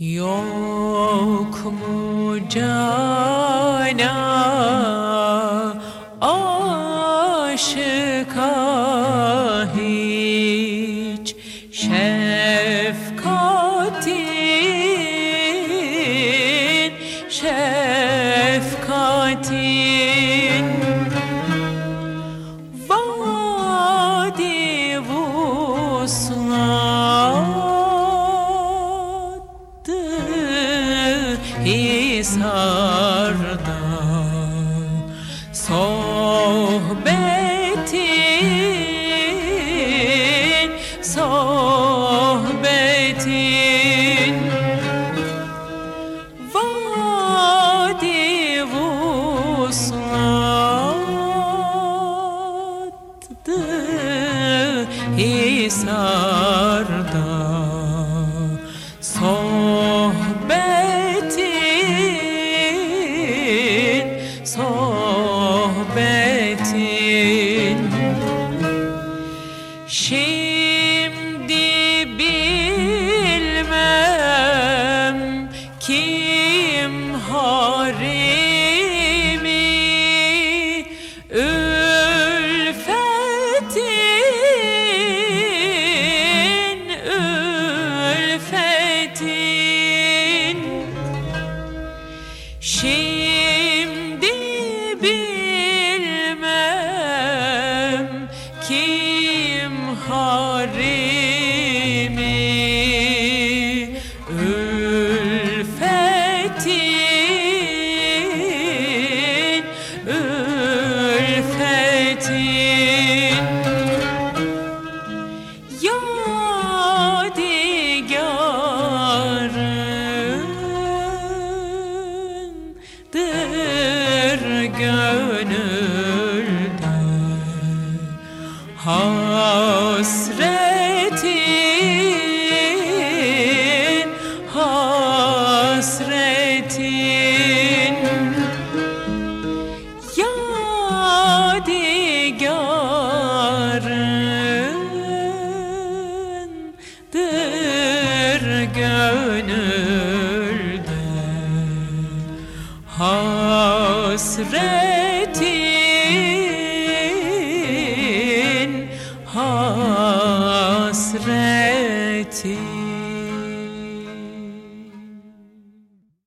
Yok mu cana aşıka hiç? Şefkatin şefkatin Hisar'da Sohbetin Sohbetin. Vadi vuslattı Hisar'da kim harimi ülfetin ülfetin. Şimdi bilmem kim harimi gönülde Hasretin, hasretin. Yadigarındır gönülde Hasretin, hasretin